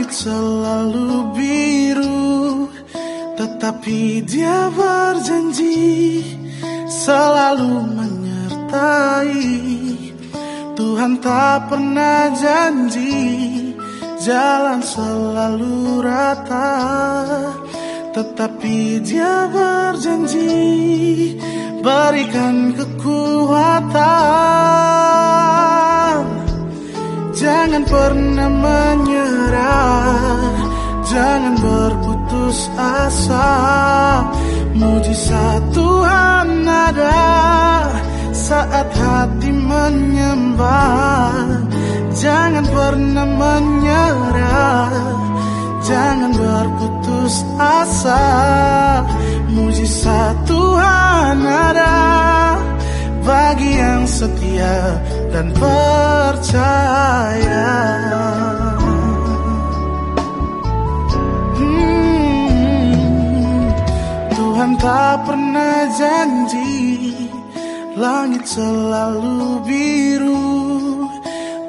Langit selalu biru Tetapi dia berjanji Selalu menyertai. Tuhan tak pernah janji Jalan selalu rata Tetapi dia berjanji Berikan kekuatan Jangan pernah menyerah. Jangan berputus asa. Mujizat Tuhan ada Saat hati menyembah. Jangan pernah menyerah. Jangan berputus asa. Mujizat Tuhan ada Bagi yang setia dan percaya. Hmm, Tuhan tak pernah janji Langit selalu biru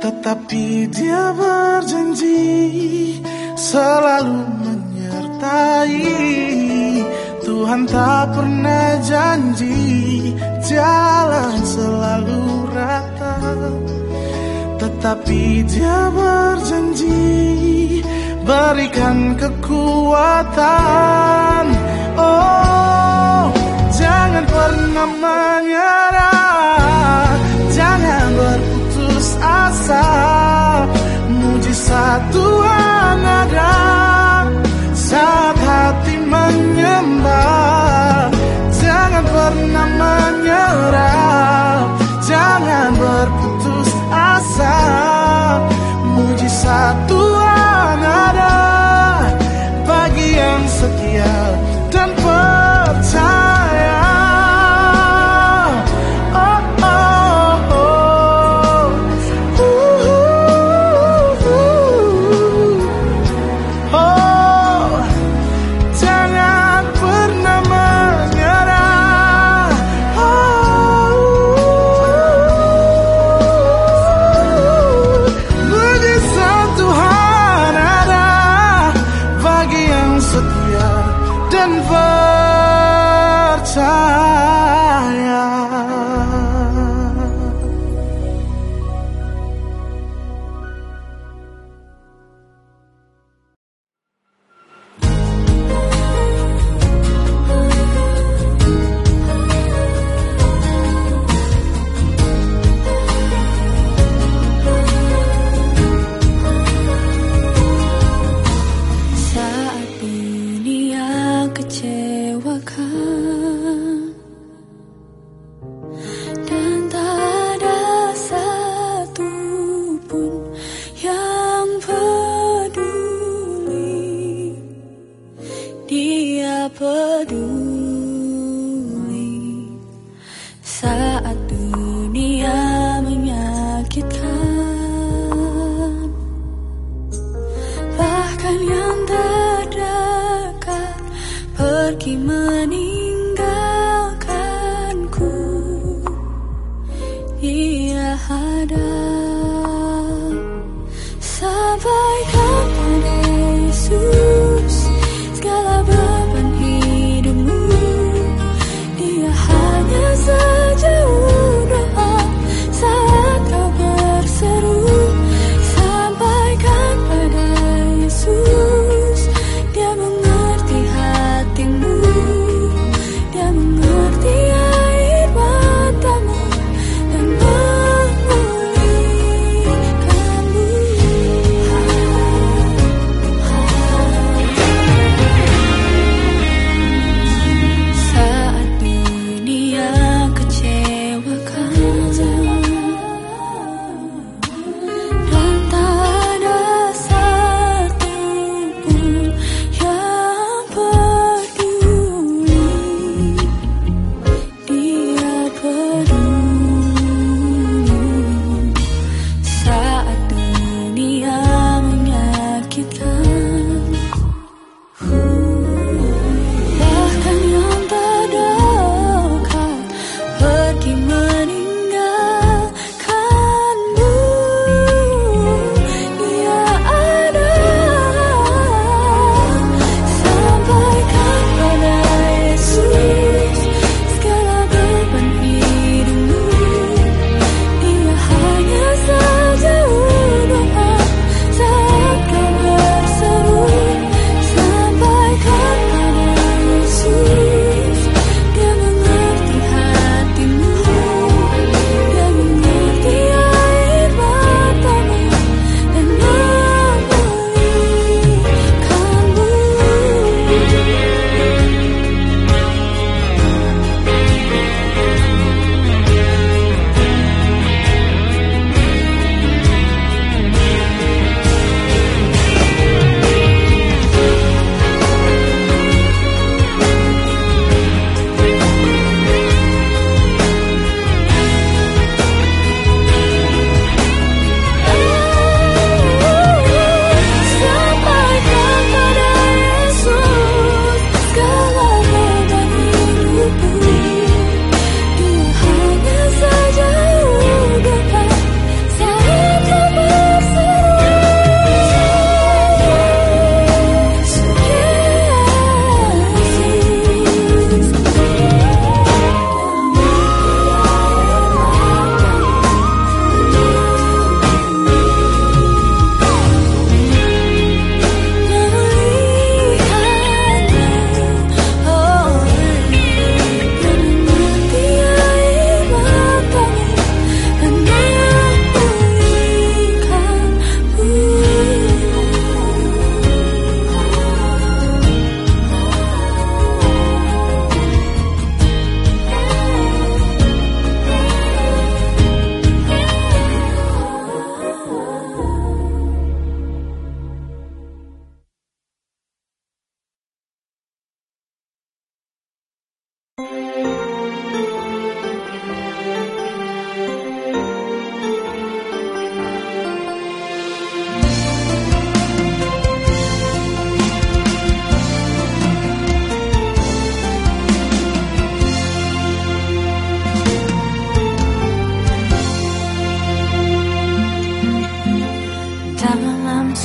tetapi dia berjanji selalu menyertai. Tuhan tak pernah janji jalan selalu rata Tetapi dia berjanji berikan kekuatan. Oh jangan pernah menyerah. Jangan berputus asa. Mujizat Tuhan ada Saat hati menyembah Jangan pernah menyerah. Jangan berputus asa Mujizat Tuhan ada Bagi yang setia Kaki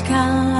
看。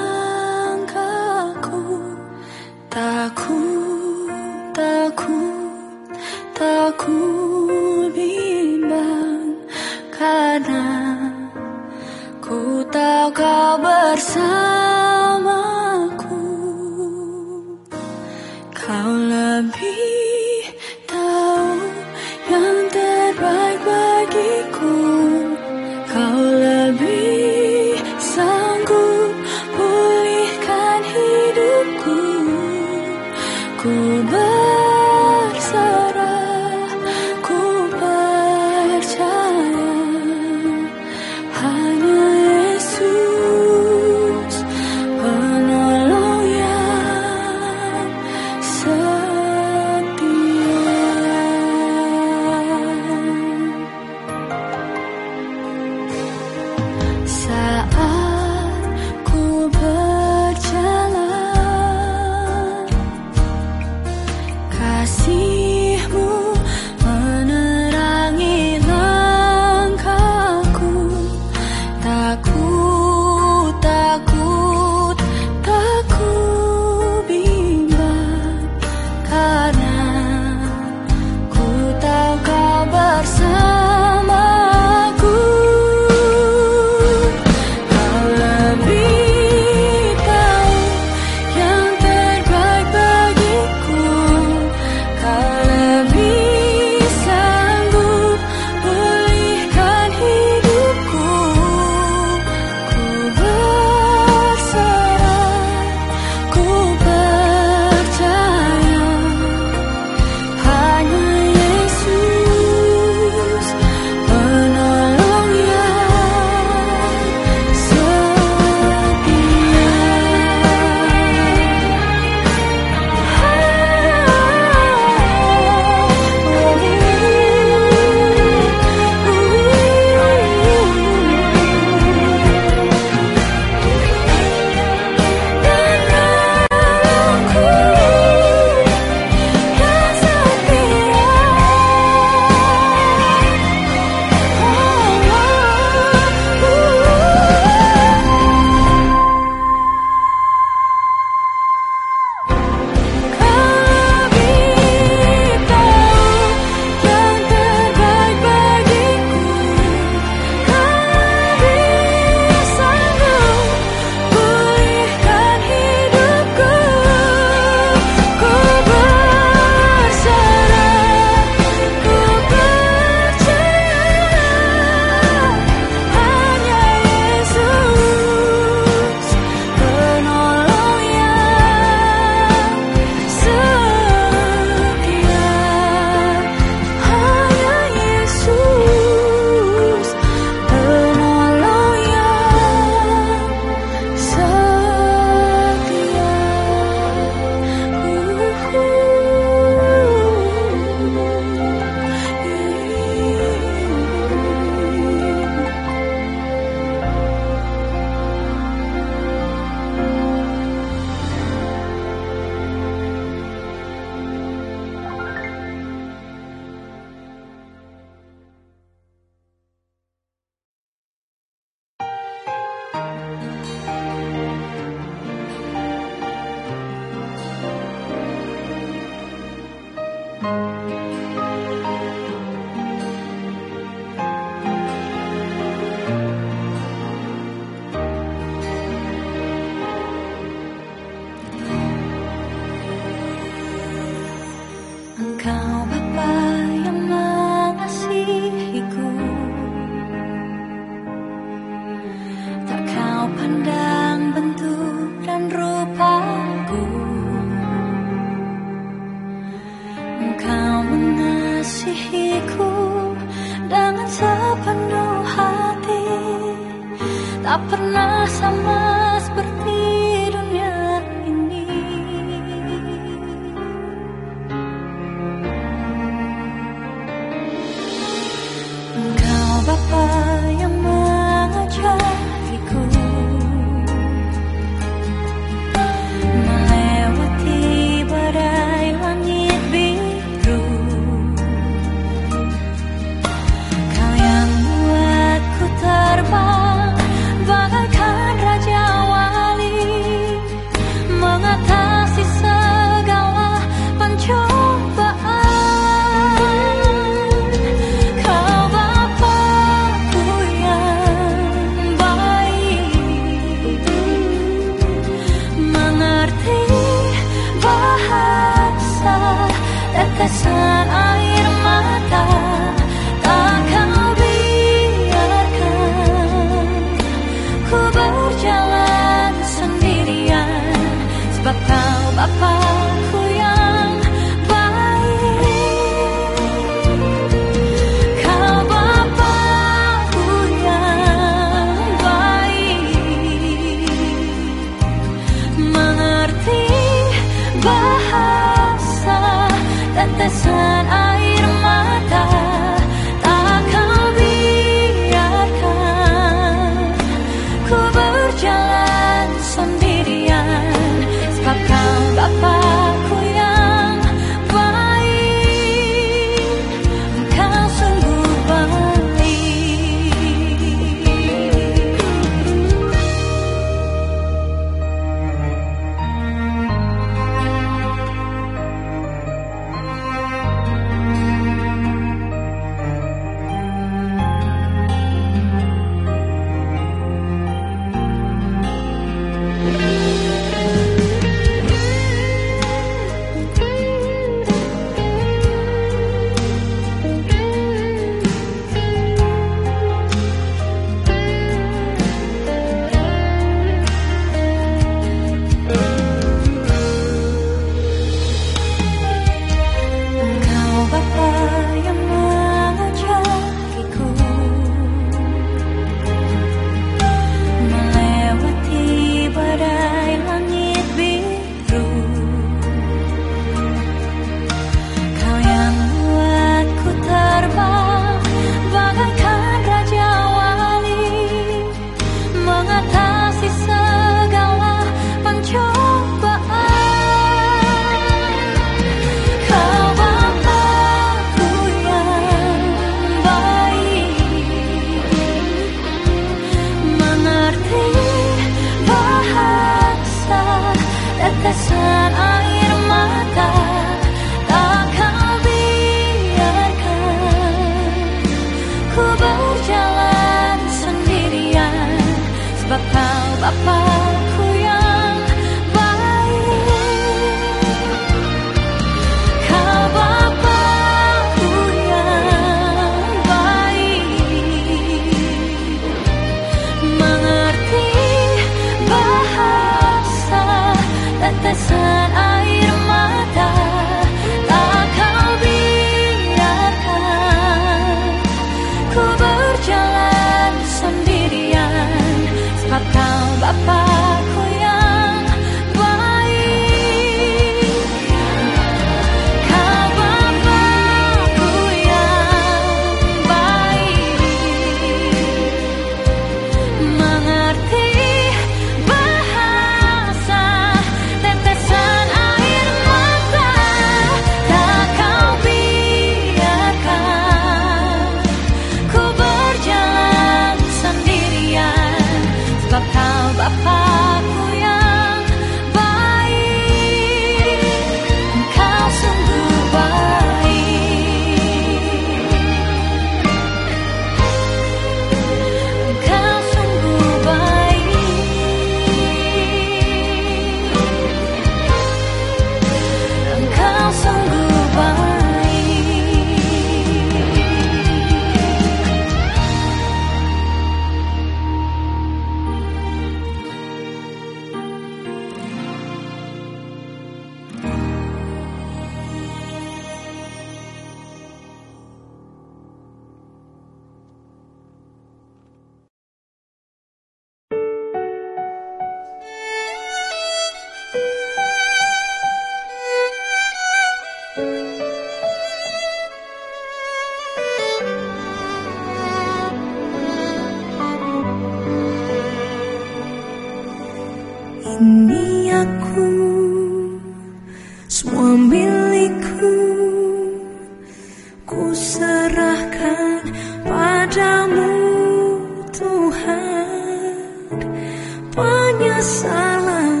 penyesalan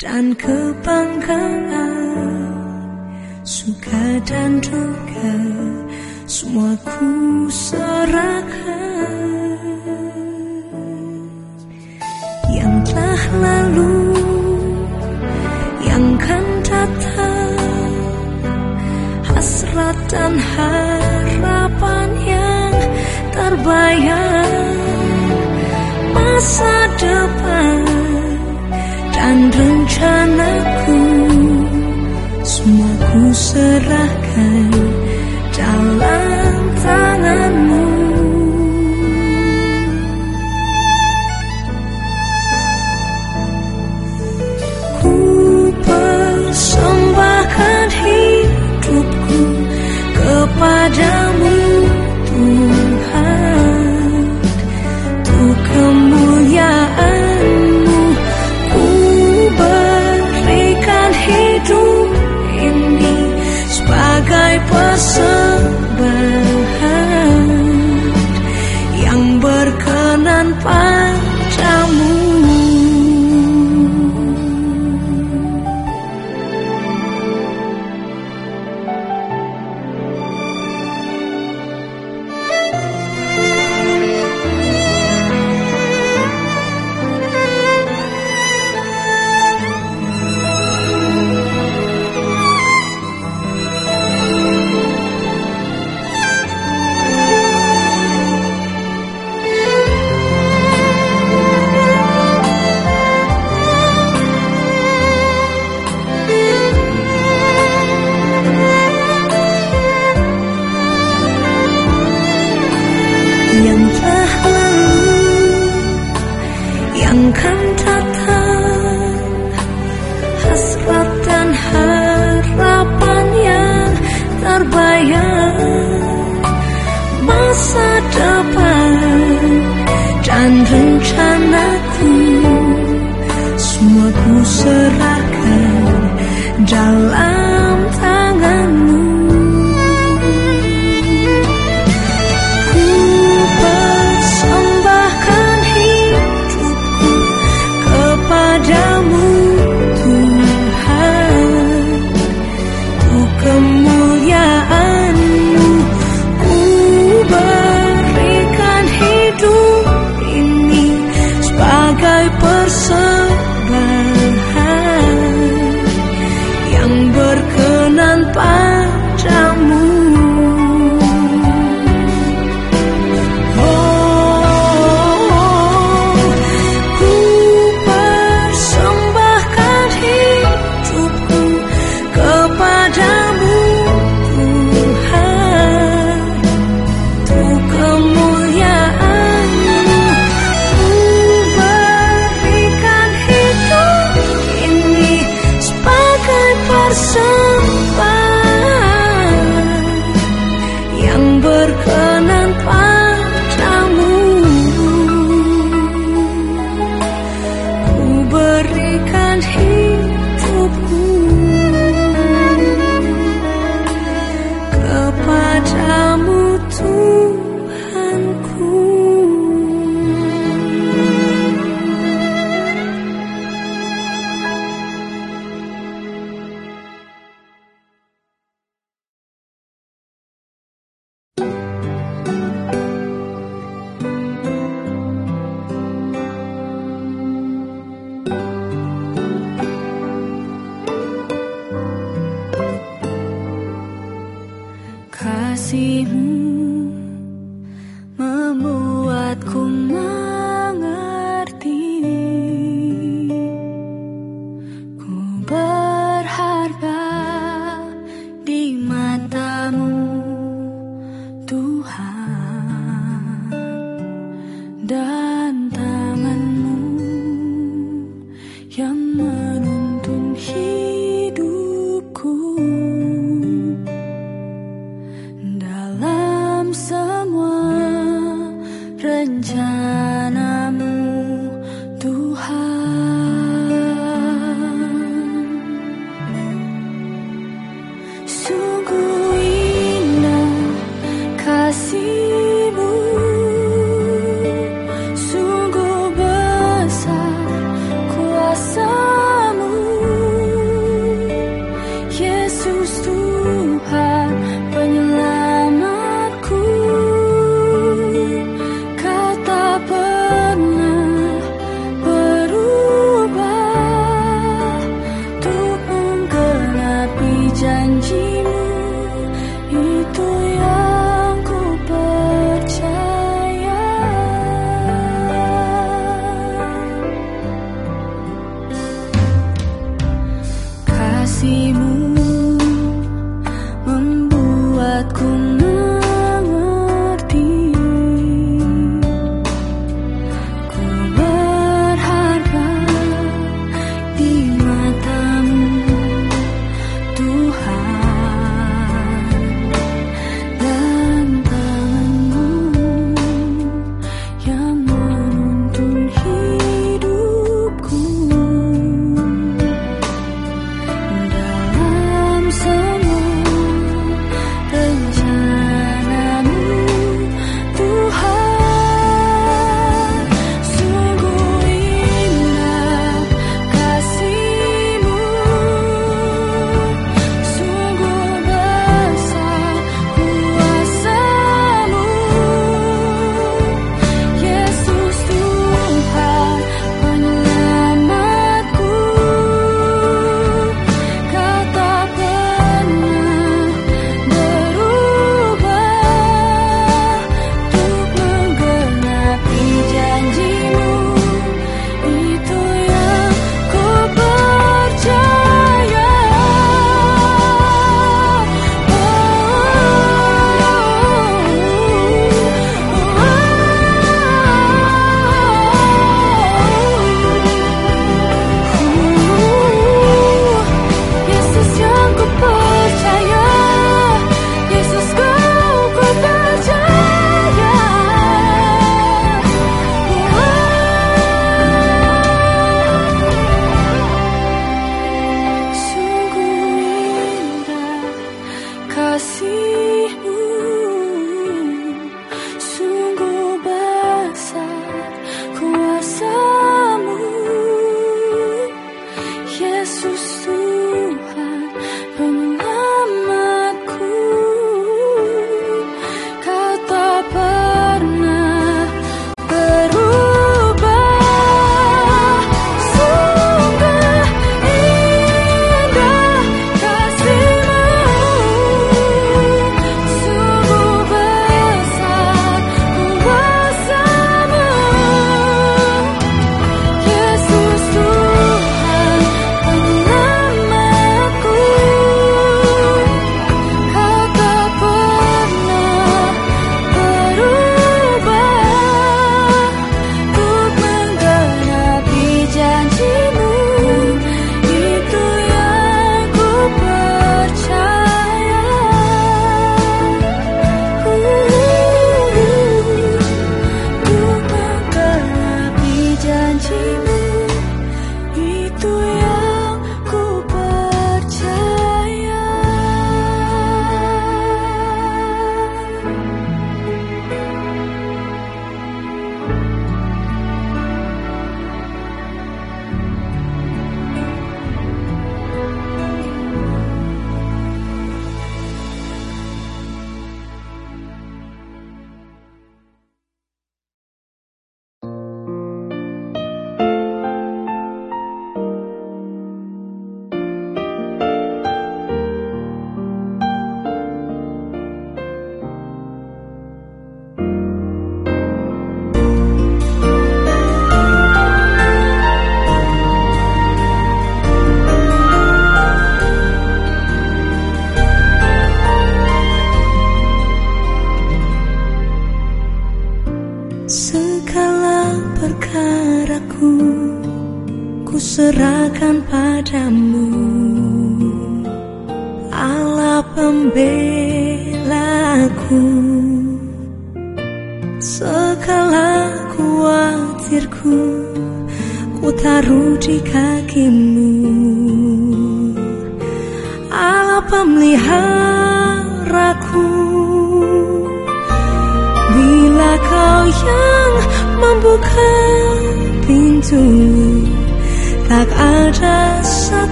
dan kebanggaan. Suka dan duka semua ku serahkan. Yang telah lalu yang kan datang. Hasrat dan harapan yang terbayang. Masa depan dan rencanaku semua ku serahkan.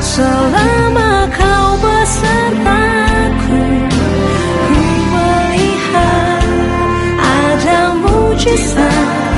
Selama kau besertaku ku melihat ada mujizat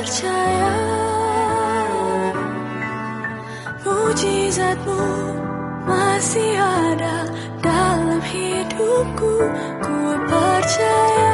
percaya. Mujizatmu masih ada dalam hidupku. Ku percaya.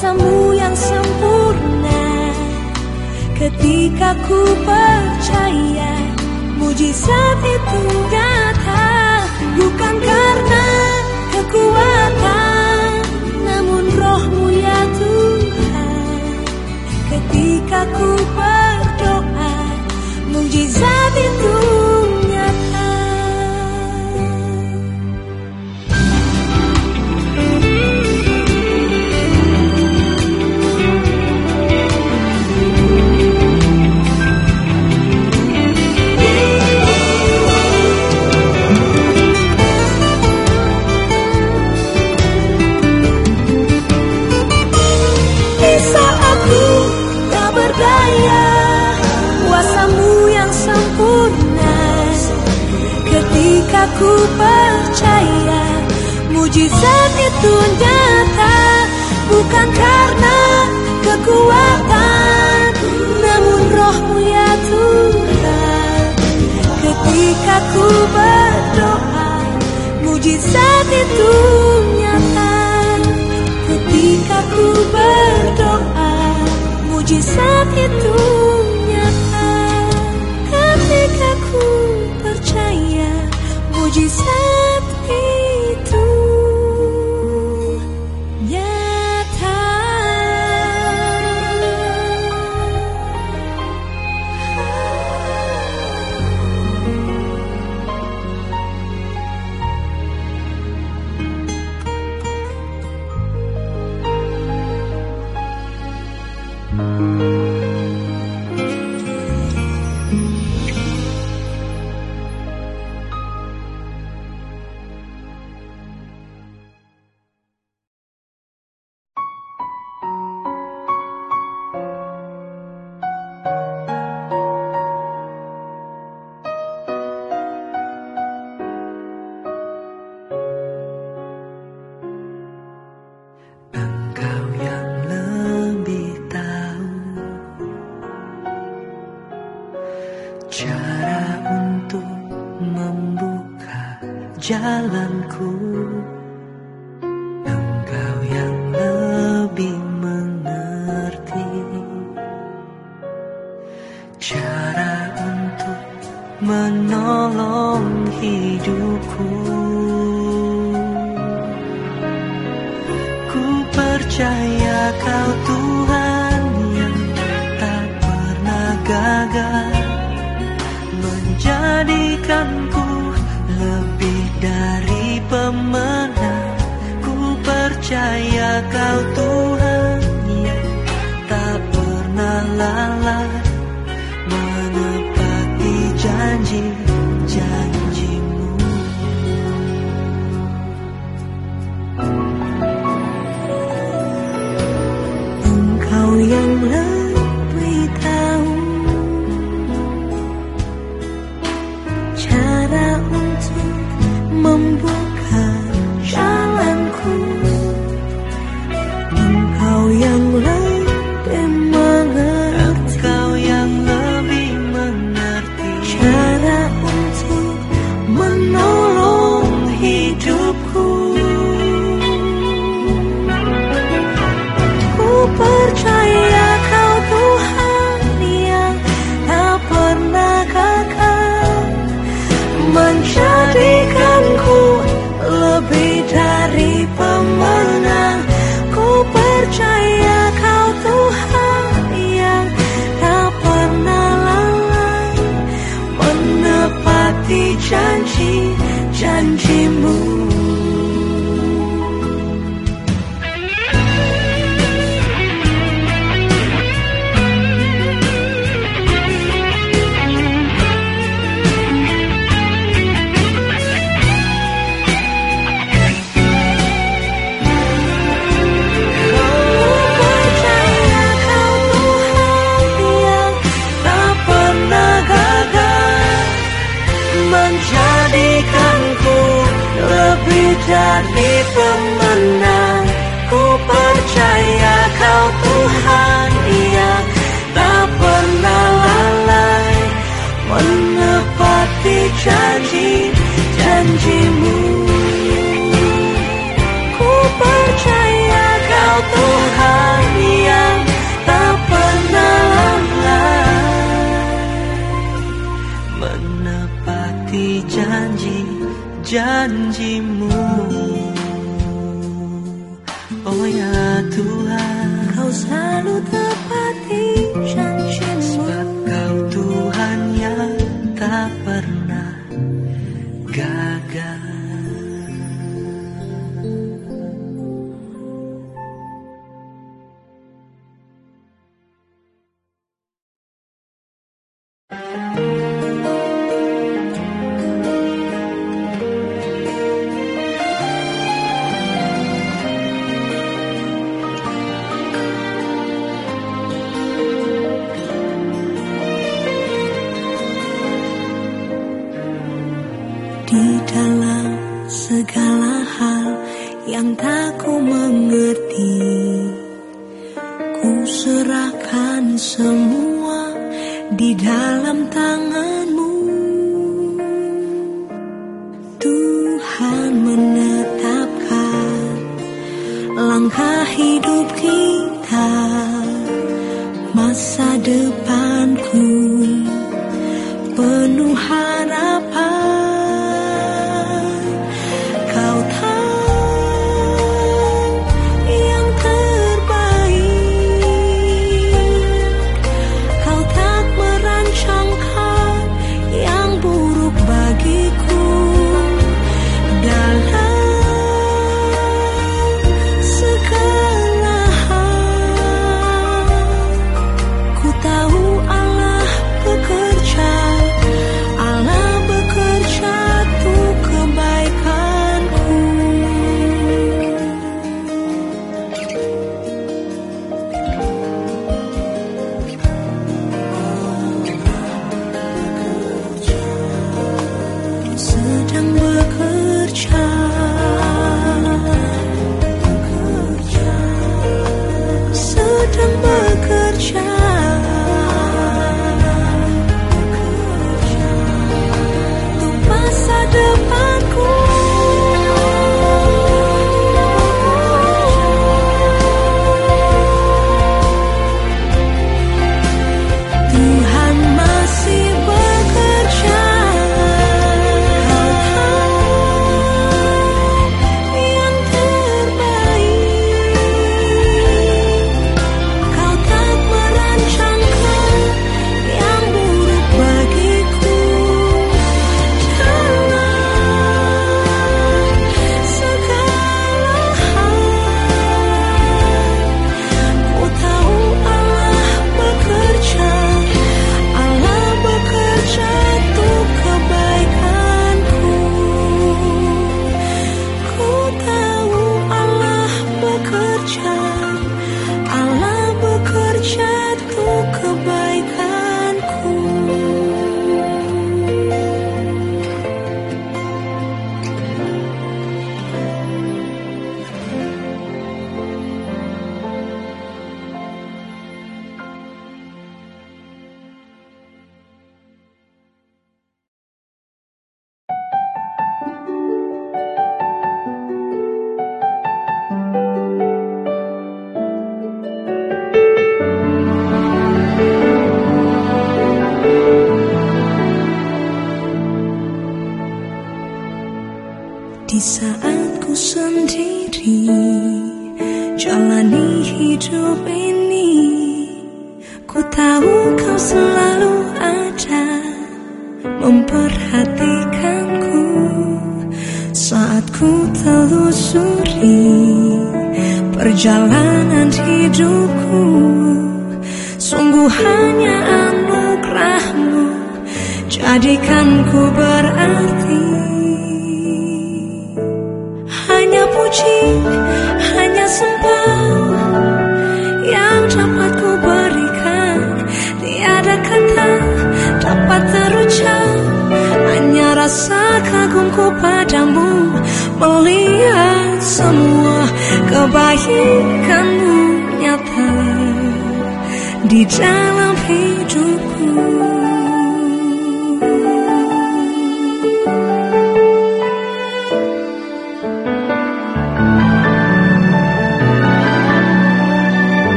kuasamu yang sempurna. Ketika ku percaya Mujizat itu nyata Bukan karena kekuatan Namun rohmu ya Tuhan. Ketika ku percaya ku percaya Mujizat itu nyata Bukan karena kekuatan Namun rohmu ya Tuhan. Ketika ku berdoa Mujizat itu nyata. Ketika ku berdoa Mujizat itu nyata. Ketika ku percaya would you say?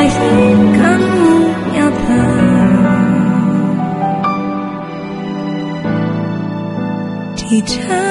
每一个目标的里程。